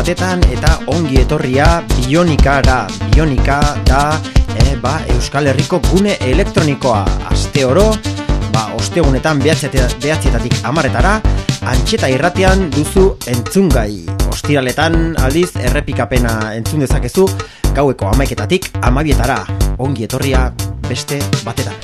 batetan eta ongi etorria Bionikara. Bionika da e, ba, Euskal Herriko gune elektronikoa. Aste oro, ba, ostegunetan behatzietatik amaretara, antxeta irratean duzu entzungai. Ostiraletan aldiz errepikapena entzun dezakezu, gaueko amaiketatik amabietara. Ongi etorria beste batetan.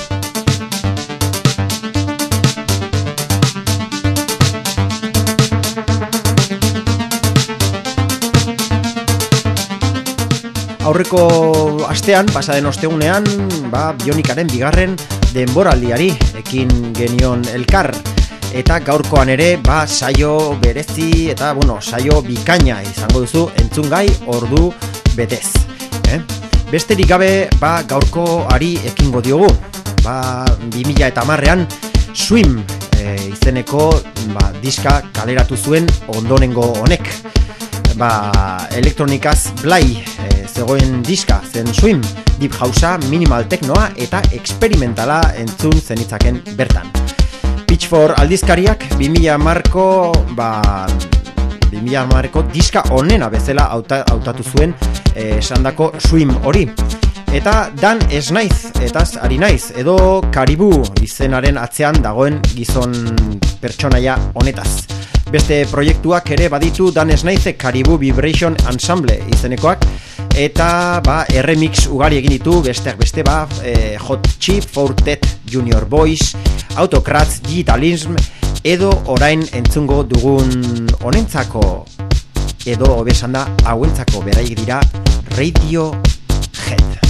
Aurreko astean, pasaden ostegunean, ba, bionikaren bigarren denboraldiari ekin genion elkar. Eta gaurkoan ere, ba, saio berezi eta, bueno, saio bikaina izango duzu entzungai ordu betez. Eh? Besterik gabe, ba, gaurko ari ekingo diogu. Ba, 2000 eta marrean, Swim e, izeneko ba, diska kaleratu zuen ondonengo honek. Ba, elektronikaz blai zegoen diska zen swim, deep housea, minimal teknoa eta experimentala entzun zenitzaken bertan. Pitchfork aldizkariak 2000 marko, ba, 2000 marko diska onena bezala hautatu zuen eh, esandako swim hori. Eta dan ez naiz, eta ari naiz, edo karibu izenaren atzean dagoen gizon pertsonaia honetaz. Beste proiektuak ere baditu dan ez naiz Karibu Vibration Ensemble izenekoak, eta ba, remix ugari egin ditu besteak beste ba, e, Hot Chip, Fortet, Junior Boys, Autokratz, Digitalism, edo orain entzungo dugun honentzako, edo obesan da hauentzako beraik dira Radio Head.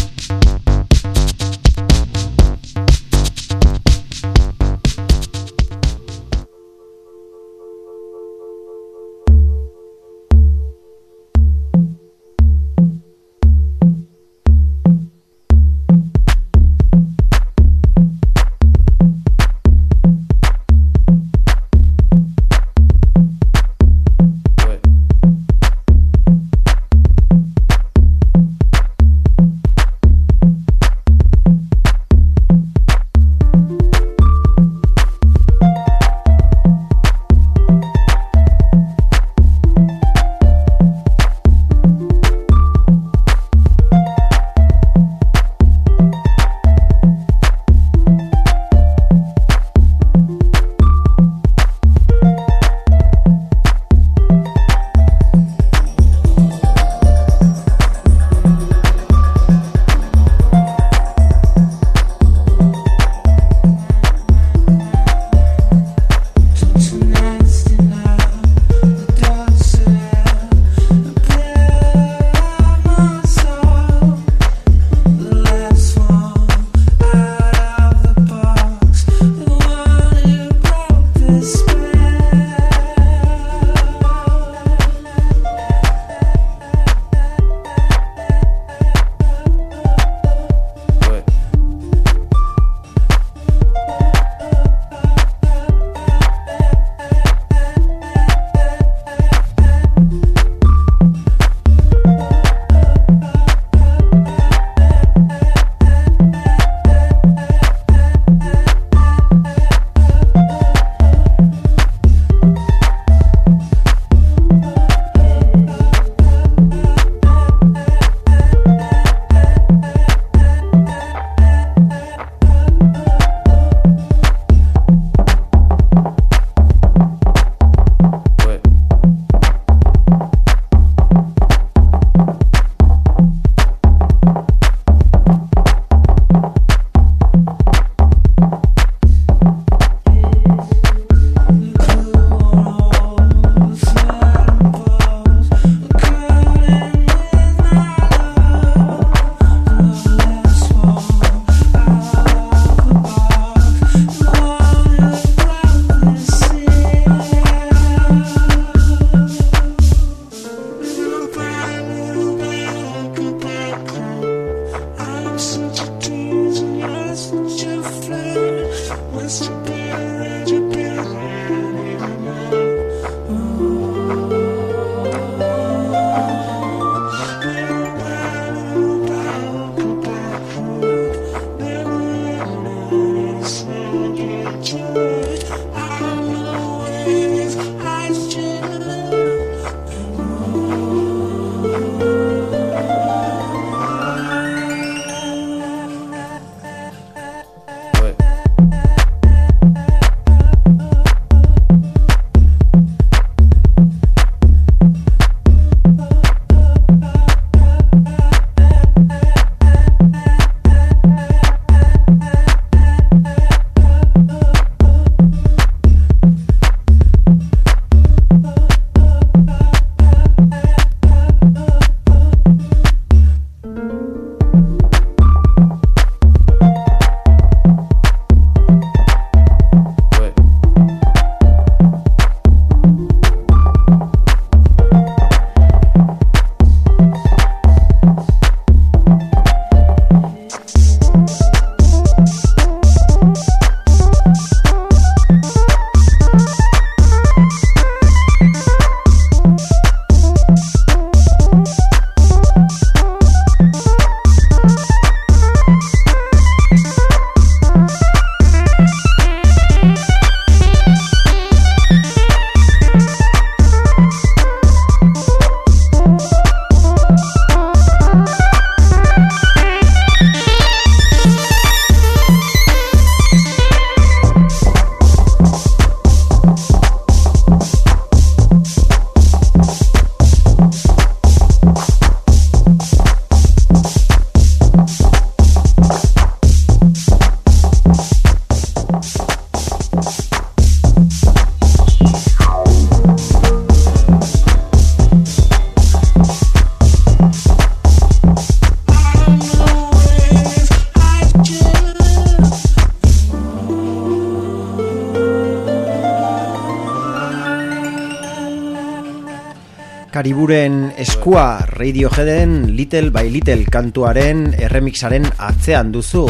Kariburen eskua Radioheaden Little by Little kantuaren erremixaren atzean duzu.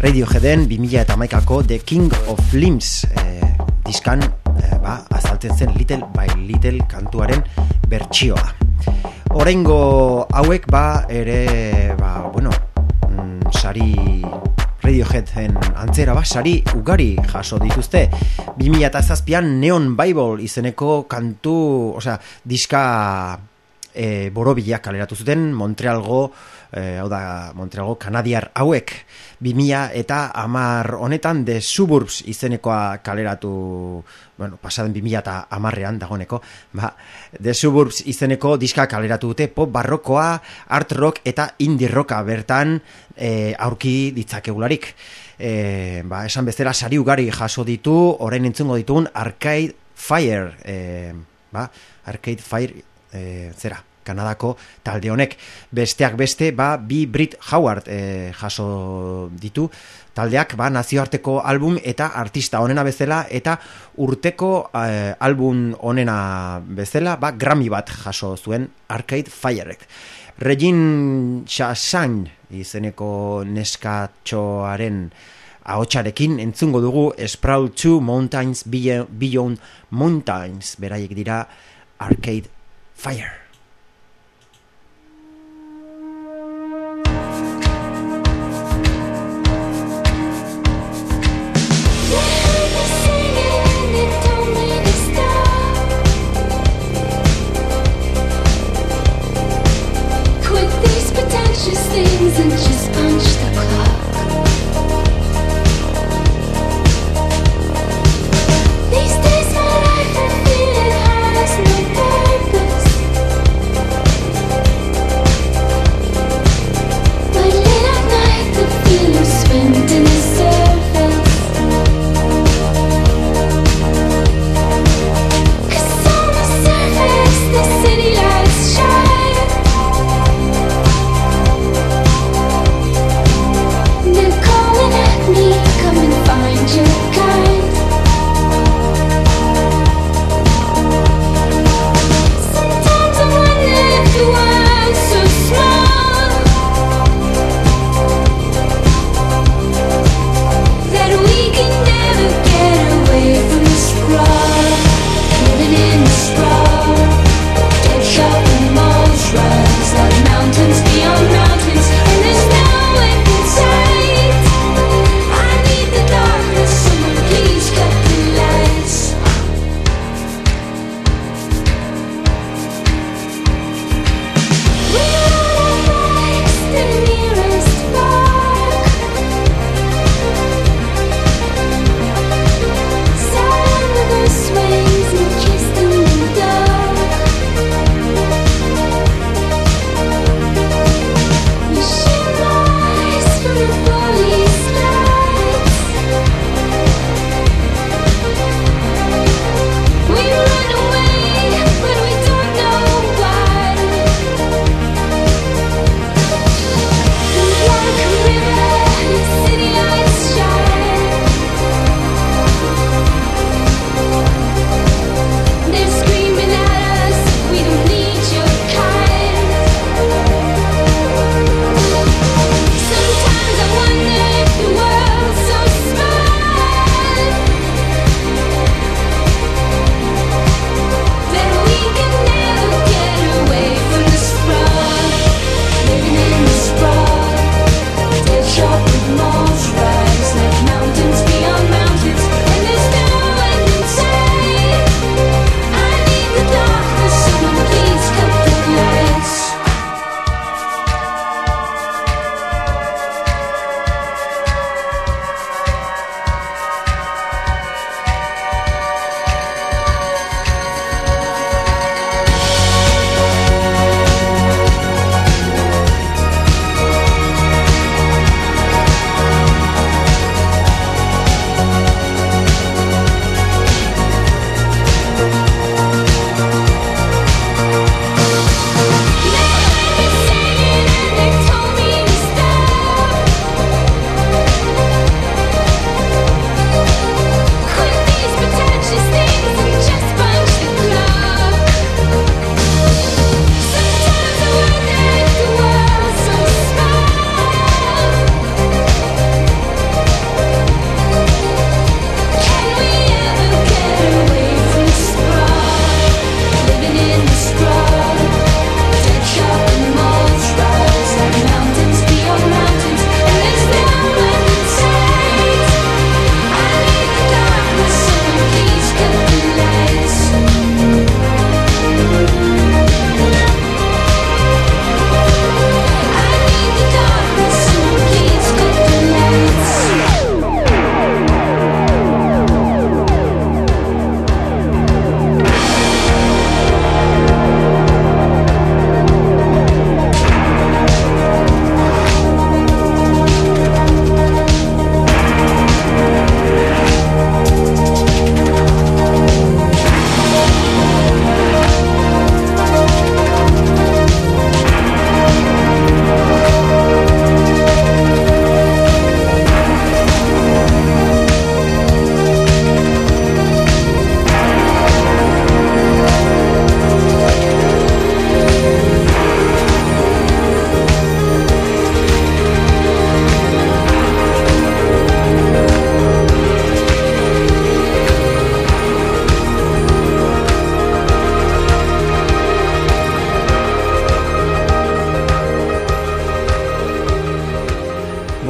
Radioheaden 2000 eta maikako The King of Limbs eh, diskan eh, ba, azaltzen zen Little by Little kantuaren bertsioa. Horengo hauek ba ere ba, bueno, mm, sari Radioheaden antzera basari ugari jaso dituzte. 2007an Neon Bible izeneko kantu, osea, diska e, borobilak kaleratu zuten Montrealgo e, hau da Montrealgo kanadiar hauek 2000 eta amar honetan de suburbs izenekoa kaleratu bueno, pasaden 2000 eta amarrean dagoneko ba, de suburbs izeneko diska kaleratu dute pop barrokoa art rock eta indie rocka bertan e, aurki ditzakegularik e, ba, esan bezala sari ugari jaso ditu orain entzungo ditun Arcade Fire e, ba, Arcade Fire e, zera Kanadako talde honek. Besteak beste ba bi Brit Howard e, jaso ditu taldeak ba nazioarteko album eta artista honena bezala eta urteko e, album honena bezala ba Grammy bat jaso zuen Arcade Firek Regin Chasan izeneko neskatxoaren ahotsarekin entzungo dugu Sprawl 2 Mountains Beyond Mountains. Beraiek dira Arcade Fire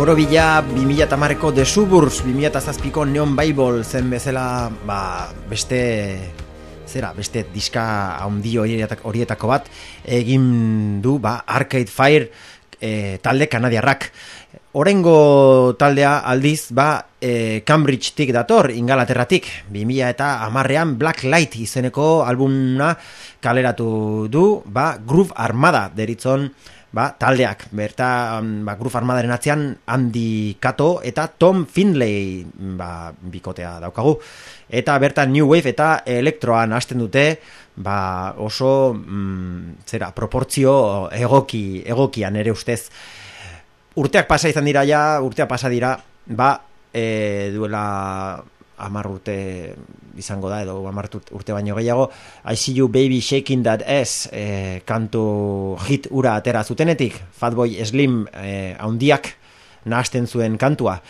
Borobila 2008ko The Suburbs 2008ko Neon Bible zen bezala ba, beste zera, beste diska handi horietako bat egin du ba, Arcade Fire e, talde kanadiarrak. Orengo taldea aldiz ba e, Cambridge tik dator ingalaterratik. 2000 eta amarrean Black Light izeneko albumna kaleratu du ba, Groove Armada deritzon ba, taldeak, berta um, ba, Gruf Armadaren atzean Andy Kato eta Tom Findlay ba, bikotea daukagu. Eta berta New Wave eta Elektroan hasten dute ba, oso mm, zera, proportzio egoki, egokian ere ustez. Urteak pasa izan dira ja, urteak pasa dira, ba, e, duela amar urte izango da edo amar urte baino gehiago I see you baby shaking that ass e, kantu hit ura atera zutenetik Fatboy Slim e, haundiak nahasten zuen kantua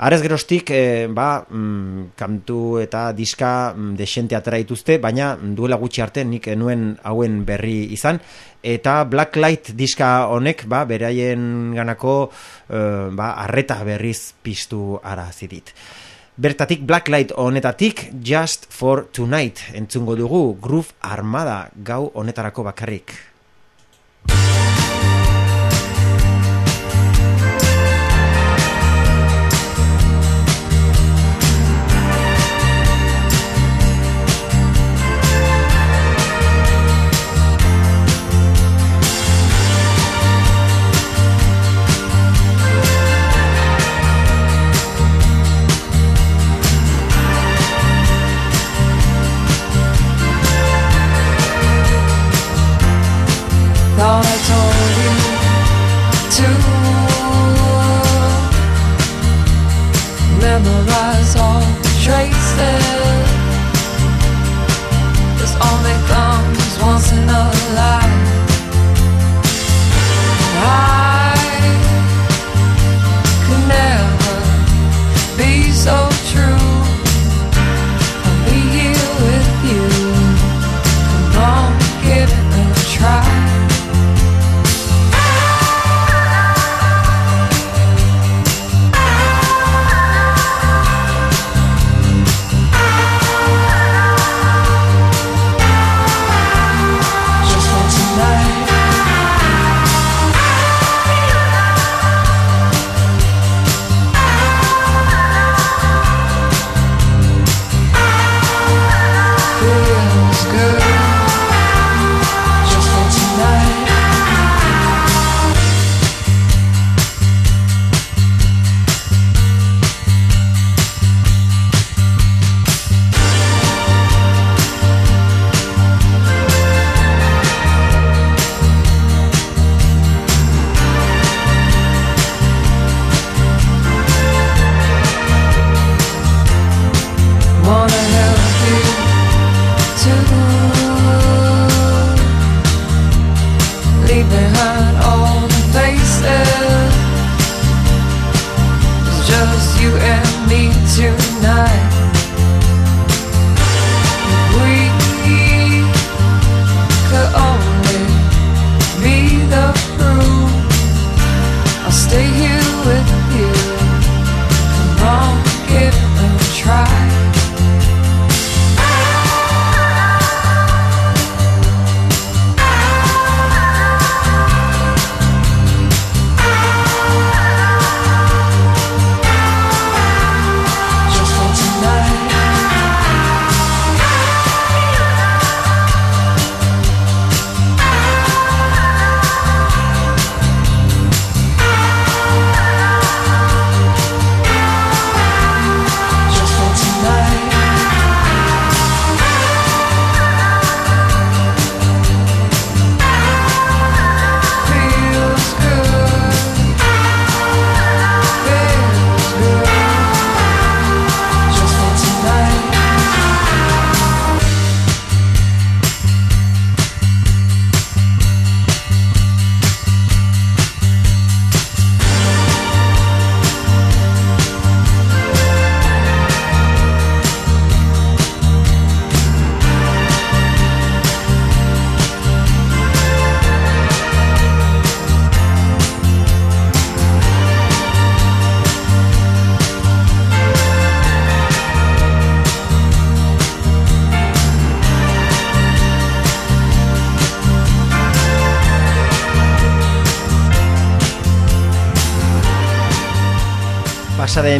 Arez gerostik, e, ba, mm, kantu eta diska mm, desente atera dituzte, baina duela gutxi arte nik nuen hauen berri izan. Eta Blacklight diska honek, ba, beraien ganako, e, ba, arreta berriz piztu ara zidit. Bertatik Blacklight honetatik Just for Tonight entzungo dugu Groove Armada gau honetarako bakarrik.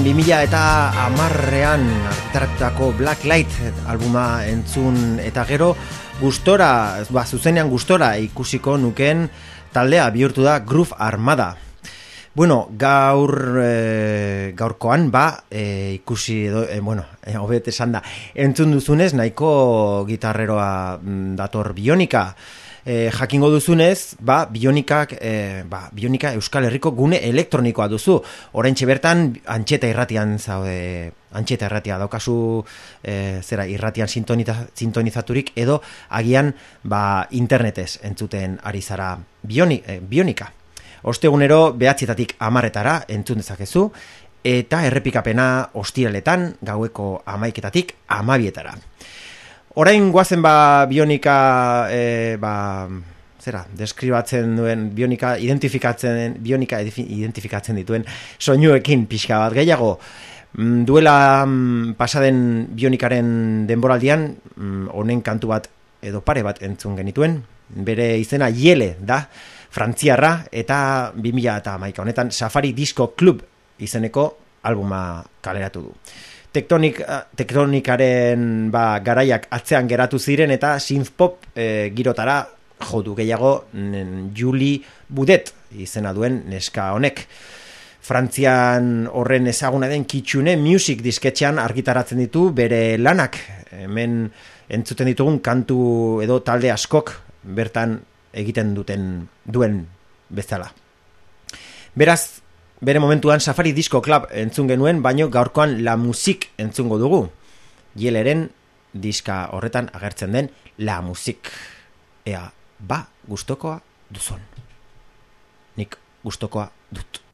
Pasaden 2000 eta amarrean argitaratutako Black Light albuma entzun eta gero gustora, ba, zuzenean gustora ikusiko nuken taldea bihurtu da Groove Armada. Bueno, gaur e, gaurkoan ba e, ikusi edo e, bueno, e, hobet esan da. Entzun duzunez nahiko gitarreroa mm, dator Bionika e, jakingo duzunez, ba, bionikak, e, ba, bionika Euskal Herriko gune elektronikoa duzu. Oraintxe bertan, antxeta irratian zaude, antxeta irratia daukazu, e, zera, irratian sintonizaturik, edo agian, ba, internetez entzuten ari zara bioni, e, bionika. Ostegunero behatzietatik amarretara entzun dezakezu, eta errepikapena ostiraletan gaueko amaiketatik amabietara. Orain guazen ba bionika e, ba, zera, deskribatzen duen bionika identifikatzen bionika identifikatzen dituen soinuekin pixka bat gehiago. Mm, duela mm, pasaden bionikaren denboraldian mm, honen kantu bat edo pare bat entzun genituen. Bere izena Yele da Frantziarra eta 2000 eta maika honetan Safari Disco Club izeneko albuma kaleratu du tektonik, eh, tektonikaren ba, garaiak atzean geratu ziren eta synthpop e, girotara jodu gehiago Juli Budet izena duen neska honek. Frantzian horren ezaguna den kitsune music disketxean argitaratzen ditu bere lanak. Hemen entzuten ditugun kantu edo talde askok bertan egiten duten duen bezala. Beraz, bere momentuan Safari Disco Club entzun genuen, baino gaurkoan La Musik entzungo dugu. Gieleren diska horretan agertzen den La Musik. Ea, ba, gustokoa duzon. Nik gustokoa dut.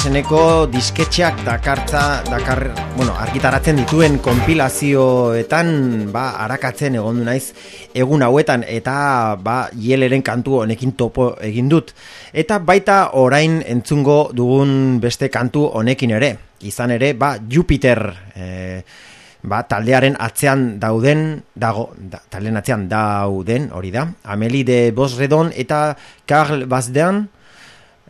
Izeneko disketxeak dakartza, dakar, bueno, argitaratzen dituen konpilazioetan, ba, arakatzen egon du naiz egun hauetan, eta, ba, hieleren kantu honekin topo egin dut. Eta baita orain entzungo dugun beste kantu honekin ere, izan ere, ba, Jupiter, eh, ba, taldearen atzean dauden dago da, taldearen atzean dauden hori da Amelie de Bosredon eta Karl Bazdan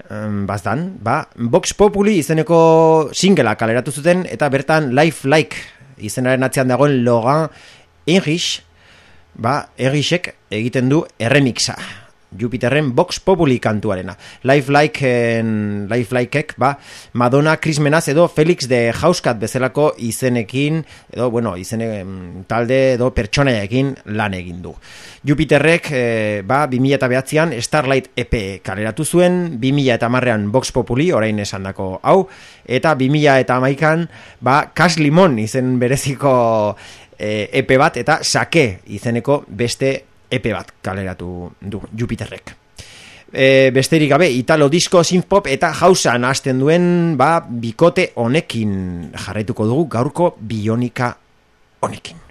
um, Bazdan ba, Vox Populi izeneko singela kaleratu zuten eta bertan Life Like izenaren atzean dagoen Logan Enrich ba, Enrichek egiten du erremixa Jupiterren Vox Populi kantuarena. Life Like en Life Likeek, ba, Madonna Krismenaz edo Felix de Hauskat bezalako izenekin edo bueno, izene talde edo pertsonaekin lan egin du. Jupiterrek e, ba 2009an Starlight EP kaleratu zuen, 2010ean Vox Populi orain esandako hau eta 2011an ba Cash Limon izen bereziko EP bat eta Sake izeneko beste epe bat kaleratu du Jupiterrek. E, besterik gabe, Italo Disco, Synthpop eta Hausan hasten duen ba, bikote honekin jarraituko dugu gaurko bionika honekin.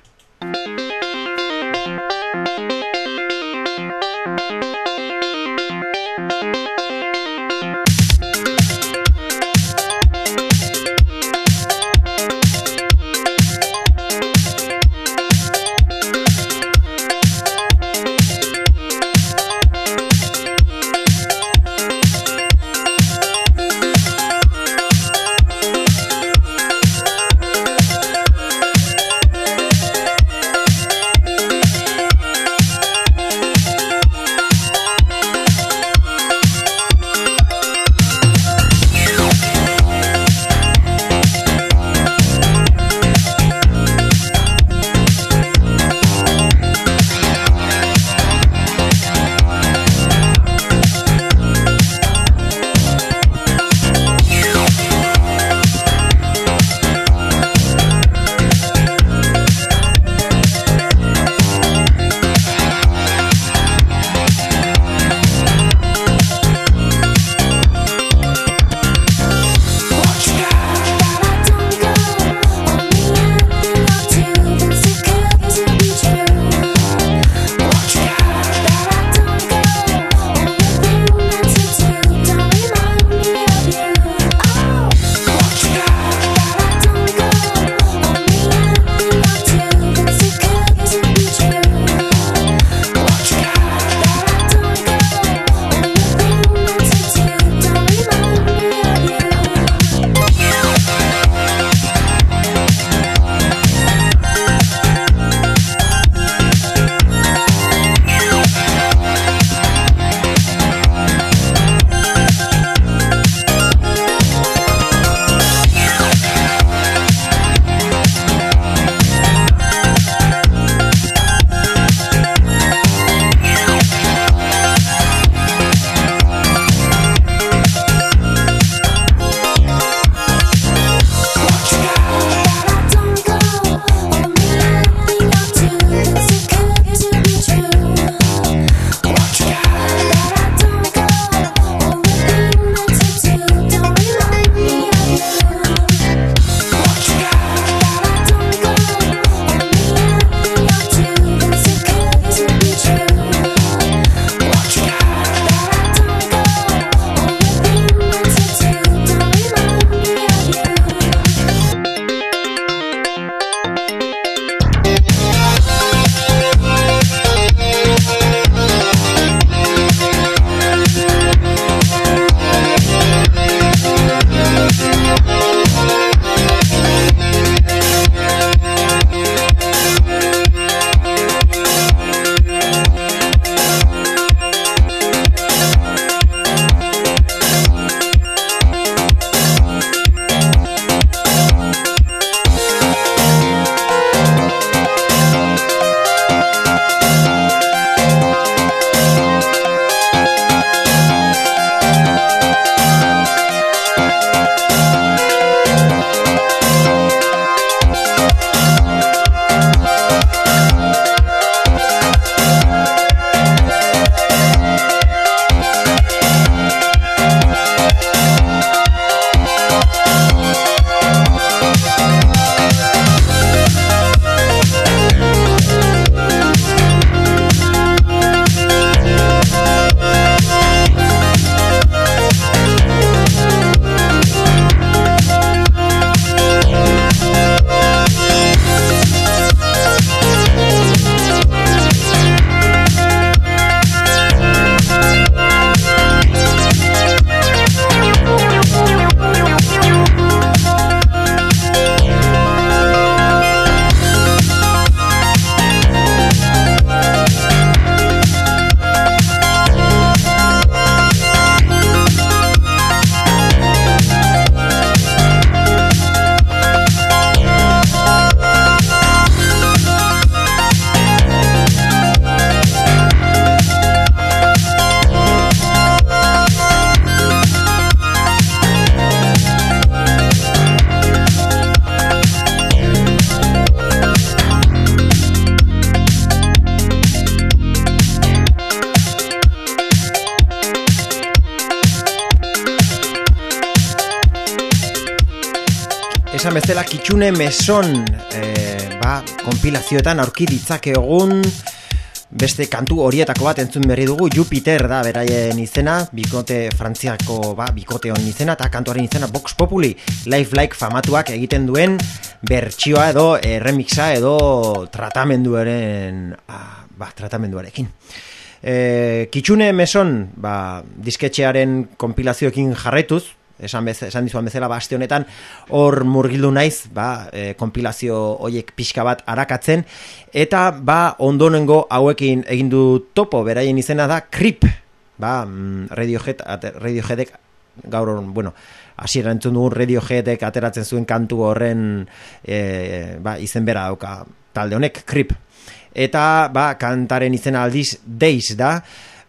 Bezala kitxune meson e, ba, kompilazioetan aurki ditzake egun beste kantu horietako bat entzun berri dugu. Jupiter da beraien izena bikote frantziako ba, bikote hon izena eta kantuaren izena Vox Populi Life Like famatuak egiten duen bertsioa edo e, remixa edo tratamenduaren ah, ba, tratamenduarekin. E, Kitxune meson ba, disketxearen kompilazioekin jarraituz esan, bez, esan dizuan bezala ba, honetan hor murgildu naiz ba, e, kompilazio hoiek pixka bat arakatzen. Eta ba ondonengo hauekin egin du topo beraien izena da Creep. Ba, mm, Radiohead, Radioheadek gaur, bueno, hasiera entzun dugun Radioheadek ateratzen zuen kantu horren e, ba, izen bera dauka talde honek, Creep. Eta ba, kantaren izena aldiz Days da,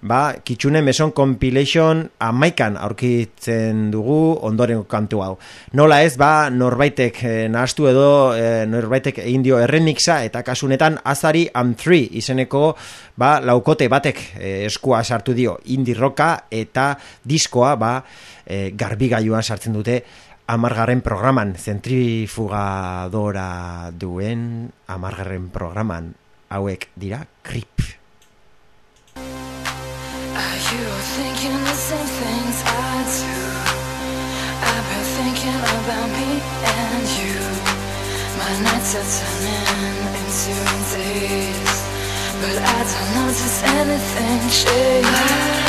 ba, kitxune meson compilation amaikan aurkitzen dugu ondoren kantu hau. Nola ez, ba, norbaitek e, nahastu edo e, norbaitek egin dio erremixa eta kasunetan azari am 3 izeneko ba, laukote batek e, eskua sartu dio indie roka eta diskoa ba, e, garbigailuan sartzen dute amargarren programan, zentrifugadora duen amargarren programan hauek dira krip. Are thinking the same things I do? I've been thinking about me and you. My nights are turning into days, but I don't notice anything change.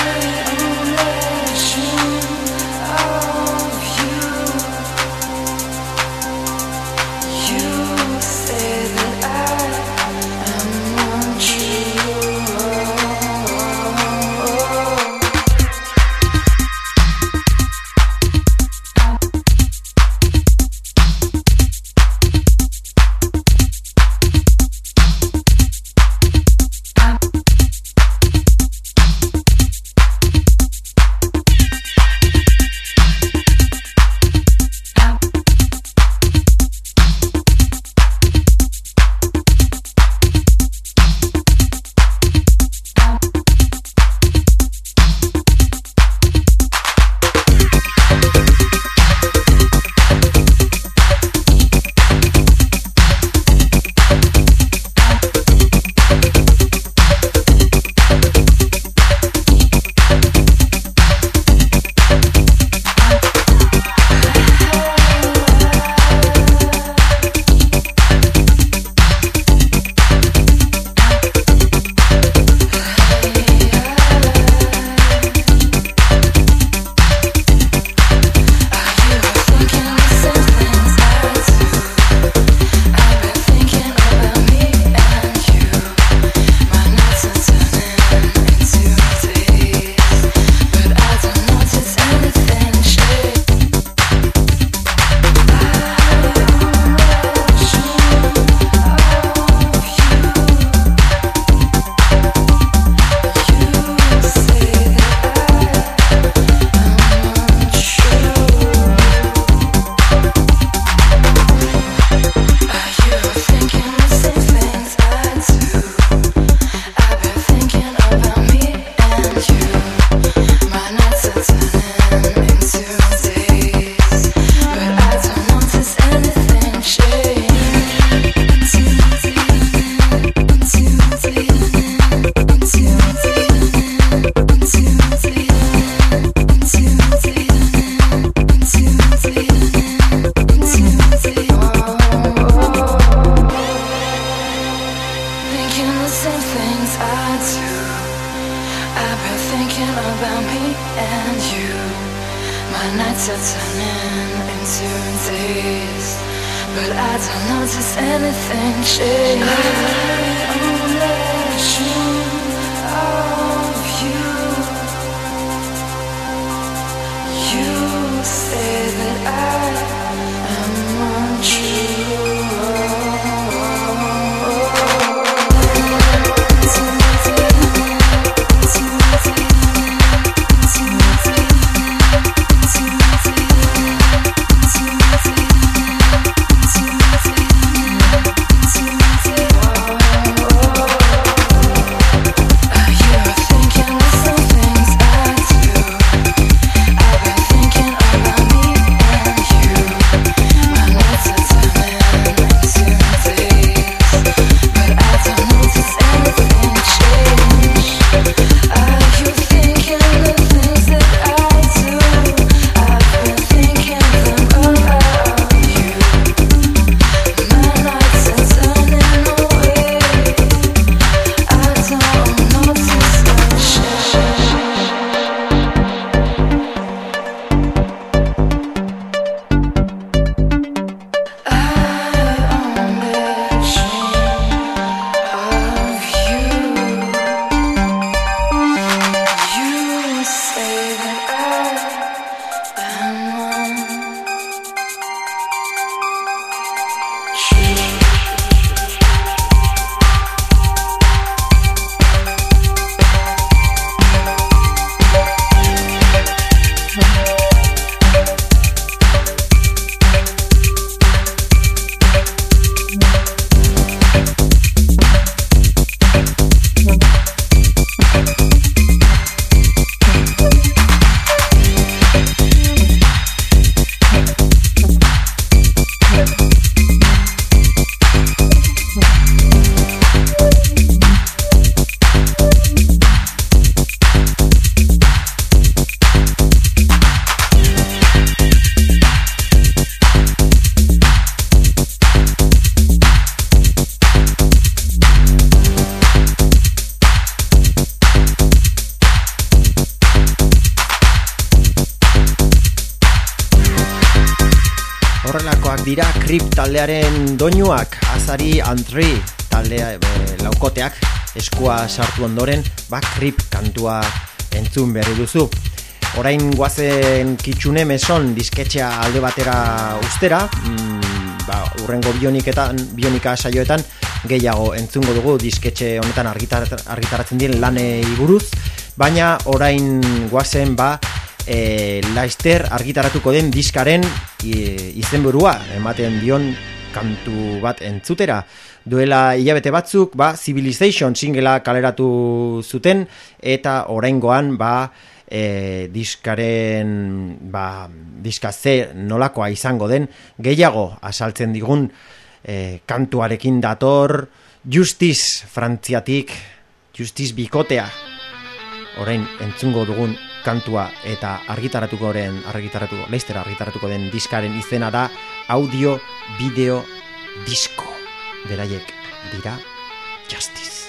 Taldearen doinuak azari antri taldea e, laukoteak eskua sartu ondoren ba krip kantua entzun berri duzu. Orain guazen kitsune meson disketxea alde batera ustera mm, ba, urrengo bioniketan, bionika saioetan gehiago entzungo dugu disketxe honetan argitar, argitaratzen diren lanei buruz. Baina orain guazen ba e, Laister argitaratuko den diskaren e, izenburua ematen dion kantu bat entzutera. Duela hilabete batzuk, ba, Civilization singela kaleratu zuten, eta oraingoan ba, e, diskaren, ba, diska ze nolakoa izango den, gehiago asaltzen digun e, kantuarekin dator, Justice Frantziatik, Justice Bikotea, orain entzungo dugun kantua eta argitaratuko den argitaratuko Leicester argitaratuko den diskaren izena da audio video disco beraiek dira justice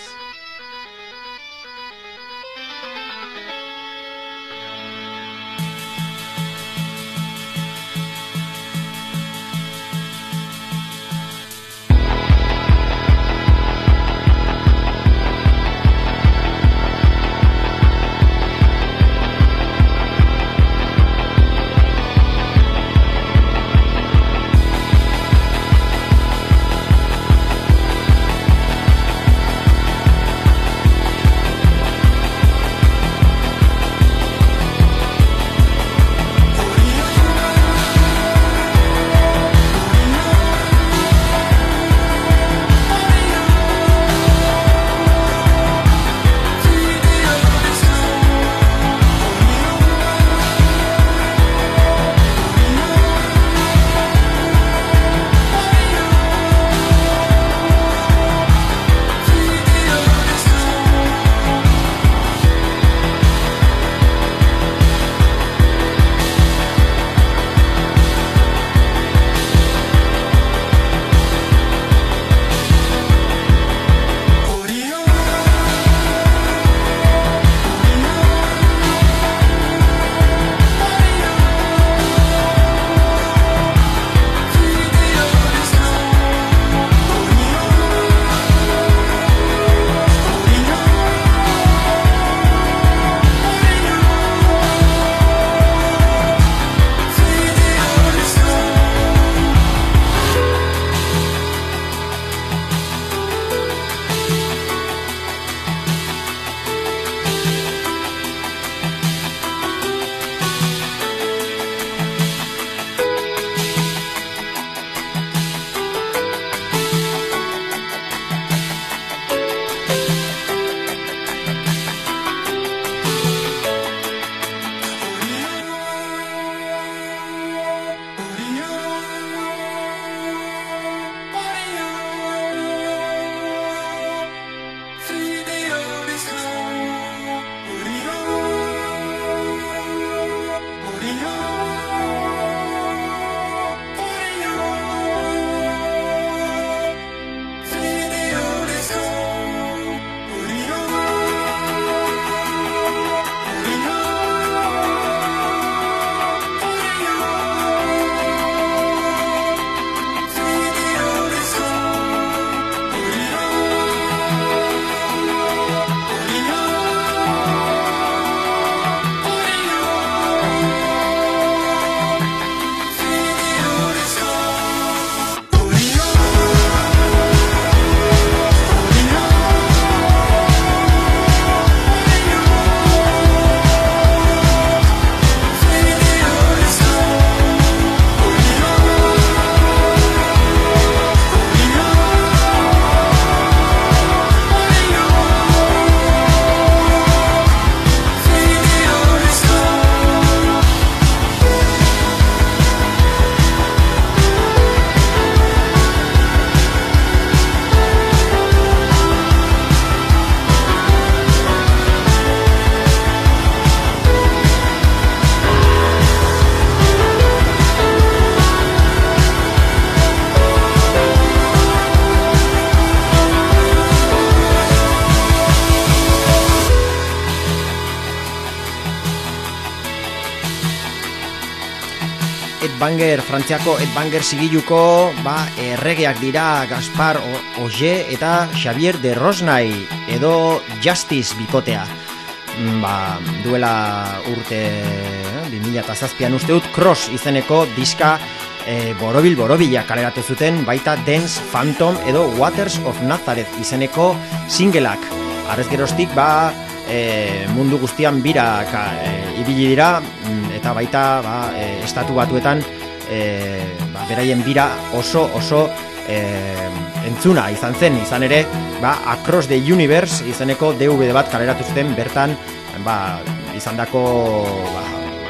Banger, frantziako Ed Banger zigiluko, ba, erregeak dira Gaspar Oje eta Xavier de Rosnai, edo Justice bikotea. Mm, ba, duela urte, eh, 2008an uste dut, Cross izeneko diska e, borobil borobila kaleratu zuten, baita Dance Phantom edo Waters of Nazareth izeneko singleak. Arrez gerostik, ba, e, mundu guztian bira ka, e, ibili dira mm, eta baita ba, e, estatu batuetan e, ba, beraien bira oso oso e, entzuna izan zen. Izan ere ba, Across the Universe izeneko DVD bat kaleratu zuten bertan ba, izan dako ba,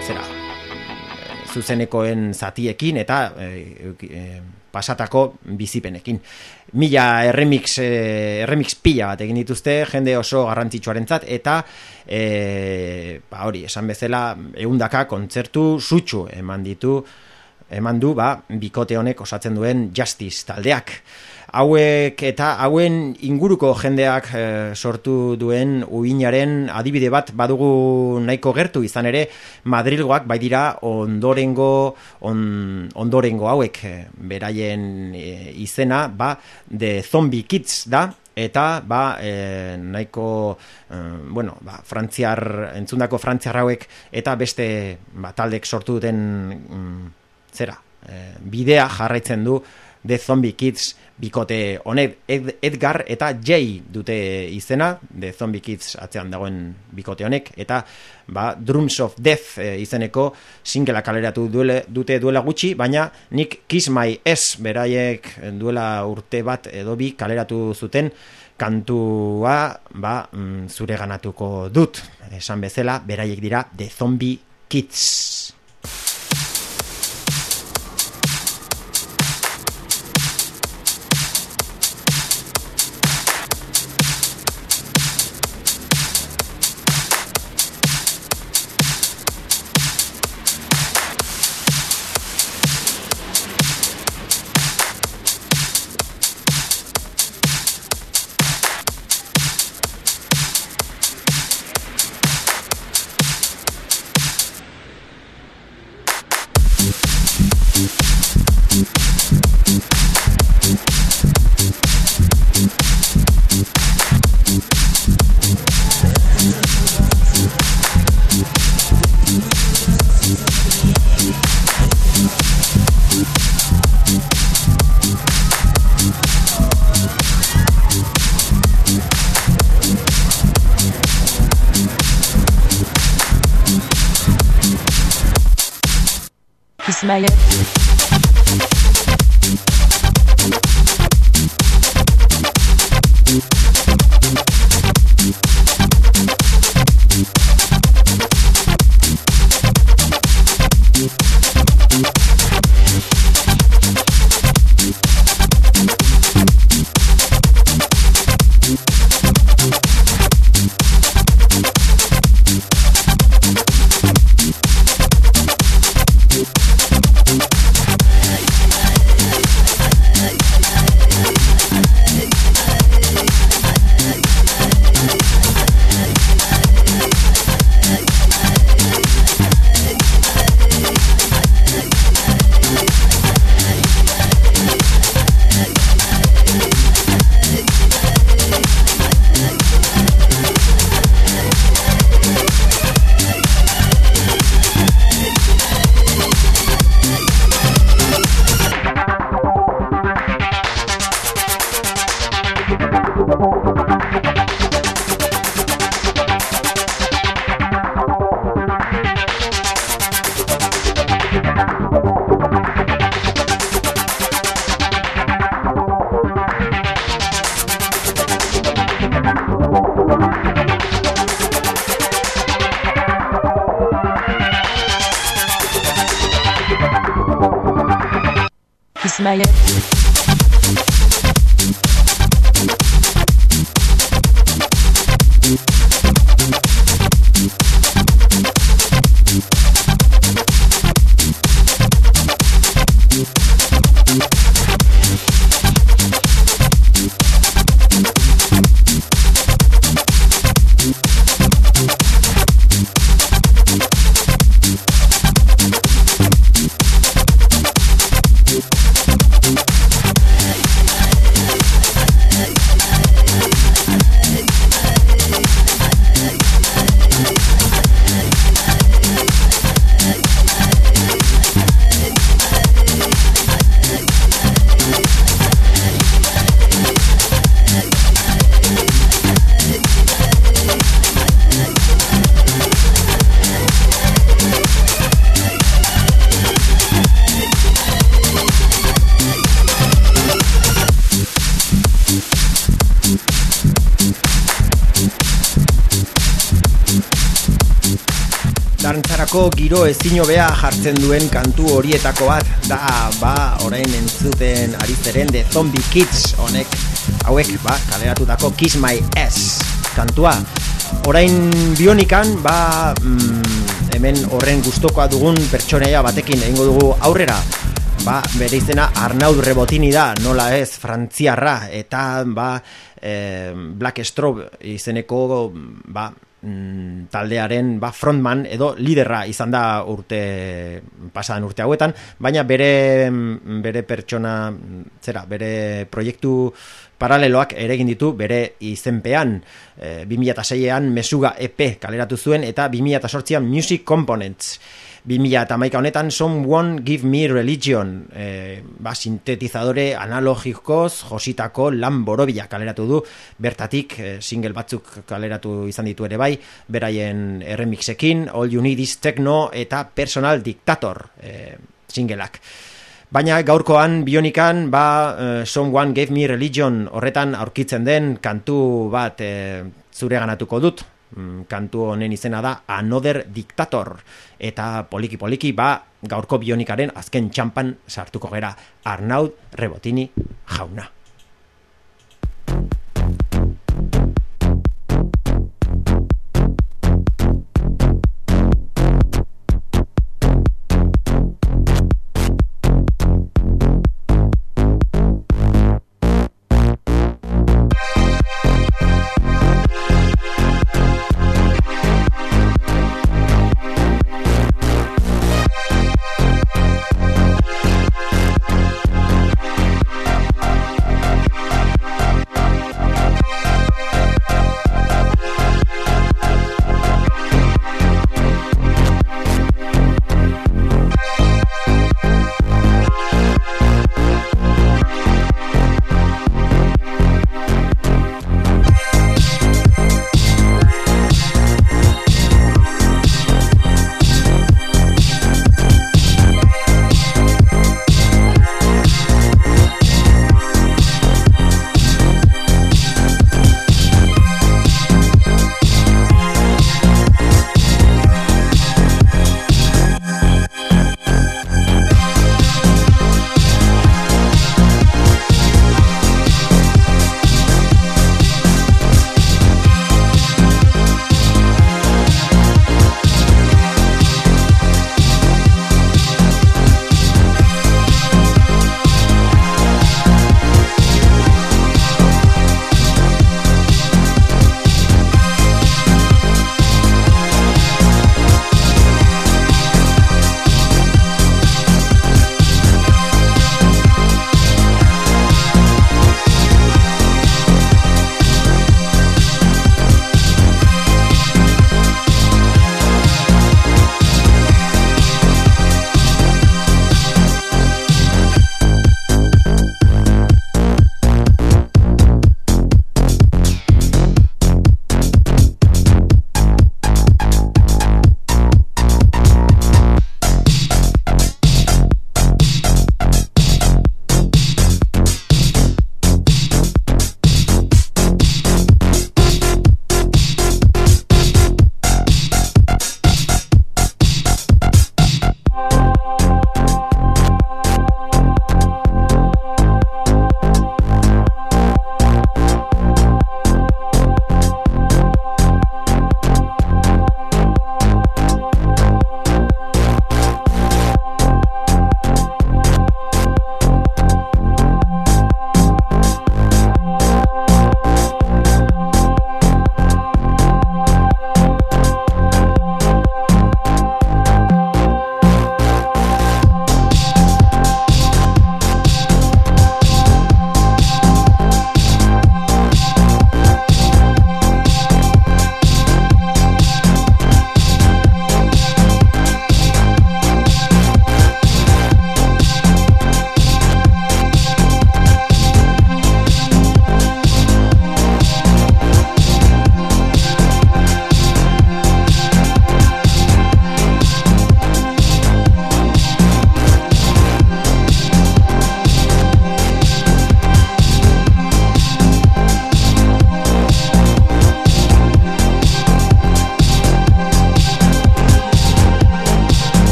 zera zuzenekoen zatiekin eta e, e, pasatako bizipenekin. Mila erremix, e, erremix pila bat egin dituzte, jende oso garrantzitsuarentzat eta e, ba hori, esan bezala eundaka kontzertu sutsu eman ditu, eman du, ba, bikote honek osatzen duen Justice taldeak hauek eta hauen inguruko jendeak e, sortu duen uinaren adibide bat badugu nahiko gertu izan ere Madrilgoak bai dira ondorengo on, ondorengo hauek e, beraien e, izena ba de zombie kids da eta ba e, nahiko bueno ba frantziar entzundako frantziar hauek eta beste ba taldek sortu duten mm, zera bidea jarraitzen du The Zombie Kids bikote honek Edgar eta Jay dute izena The Zombie Kids atzean dagoen bikote honek eta ba, Drums of Death e, izeneko singela kaleratu duele, dute duela gutxi baina nik Kiss My S beraiek duela urte bat edo bi kaleratu zuten kantua ba, mm, zure ganatuko dut. Esan bezala beraiek dira The Zombie Kids my dantzarako giro ezin hobea jartzen duen kantu horietako bat da ba orain entzuten ari zeren de Zombie Kids honek hauek ba kaleratutako Kiss My Ass kantua. Orain bionikan ba mm, hemen horren gustokoa dugun pertsoneia batekin egingo dugu aurrera. Ba bere izena Arnaud Rebotini da nola ez frantziarra eta ba eh, Black Strobe izeneko ba mm, taldearen ba, frontman edo liderra izan da urte pasadan urte hauetan, baina bere mm, bere pertsona zera, bere proiektu paraleloak ere egin ditu bere izenpean. E, 2006an Mesuga EP kaleratu zuen eta 2008an Music Components 2000 eta maika honetan Someone Give Me Religion e, ba, sintetizadore analogikoz jositako lan borobila kaleratu du. Bertatik e, single batzuk kaleratu izan ditu ere bai beraien remixekin All You Need Is Techno eta Personal Dictator e, singleak Baina gaurkoan bionikan ba Someone Gave Me Religion horretan aurkitzen den kantu bat e, zure ganatuko dut kantu honen izena da Another Dictator. Eta poliki poliki ba gaurko bionikaren azken txampan sartuko gera Arnaud Rebotini jauna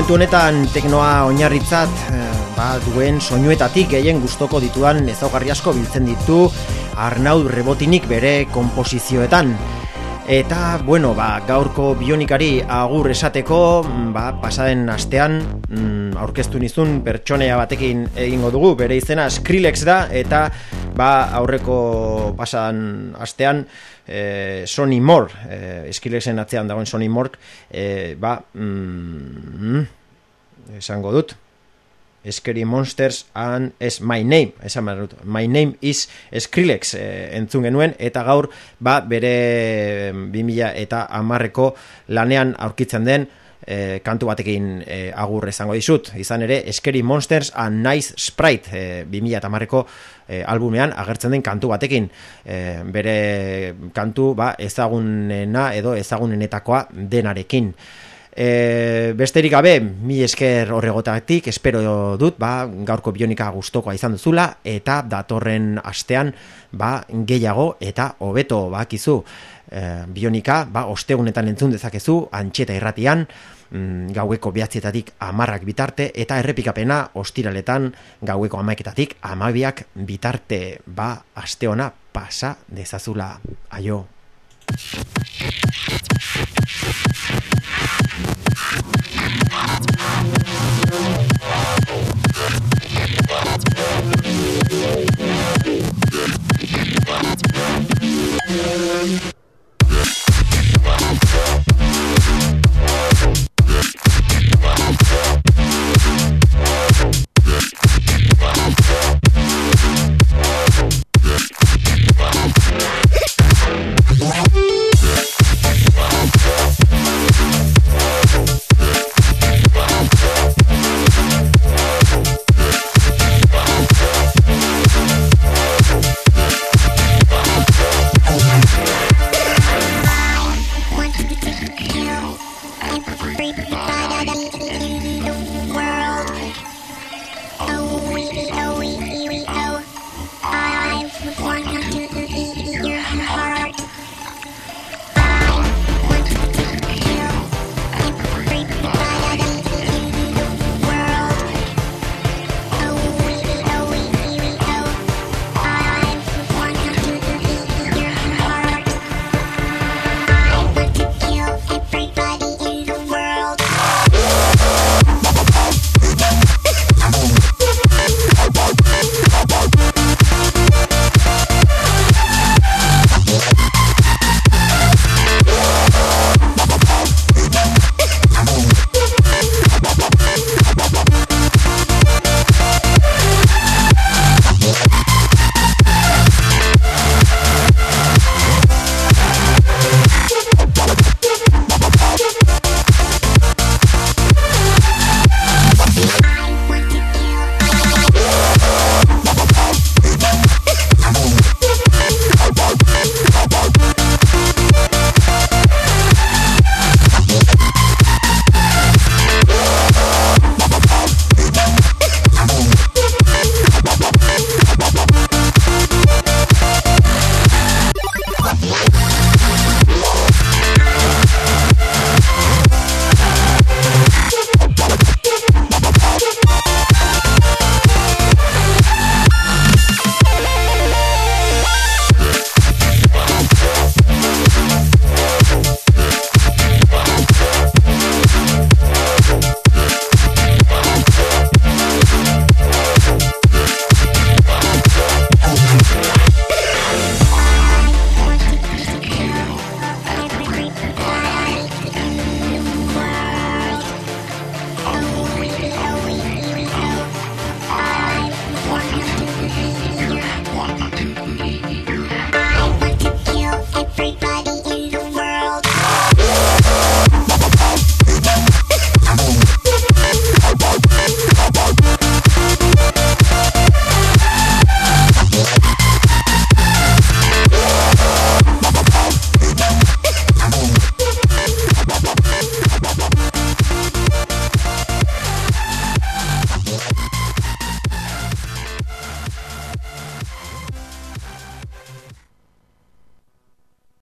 momentu honetan teknoa oinarritzat eh, ba, duen soinuetatik gehien gustoko ditudan ezaugarri asko biltzen ditu Arnaud Rebotinik bere komposizioetan. Eta, bueno, ba, gaurko bionikari agur esateko, mm, ba, pasaden astean, mm, aurkeztu nizun pertsonea batekin egingo dugu, bere izena Skrillex da, eta ba, aurreko pasadan astean, e, Sony Moore, e, Skrillexen atzean dagoen Sony Moore, e, ba, mm, esango dut, Scary Monsters and es My Name, esan My Name is Skrillex e, entzun genuen, eta gaur ba, bere 2000 eta amarreko lanean aurkitzen den e, kantu batekin e, agur esango dizut. Izan ere, Scary Monsters and Nice Sprite e, 2000 eta amarreko e, albumean agertzen den kantu batekin. E, bere kantu ba, ezagunena edo ezagunenetakoa denarekin. E, besterik gabe, mi esker horregotatik, espero dut, ba, gaurko bionika gustokoa izan duzula, eta datorren astean, ba, gehiago eta hobeto bakizu e, bionika, ba, ostegunetan entzun dezakezu, antxeta irratian, mm, gaueko behatzietatik amarrak bitarte, eta errepikapena ostiraletan gaueko amaiketatik amabiak bitarte, ba, aste ona pasa dezazula, aio. Road.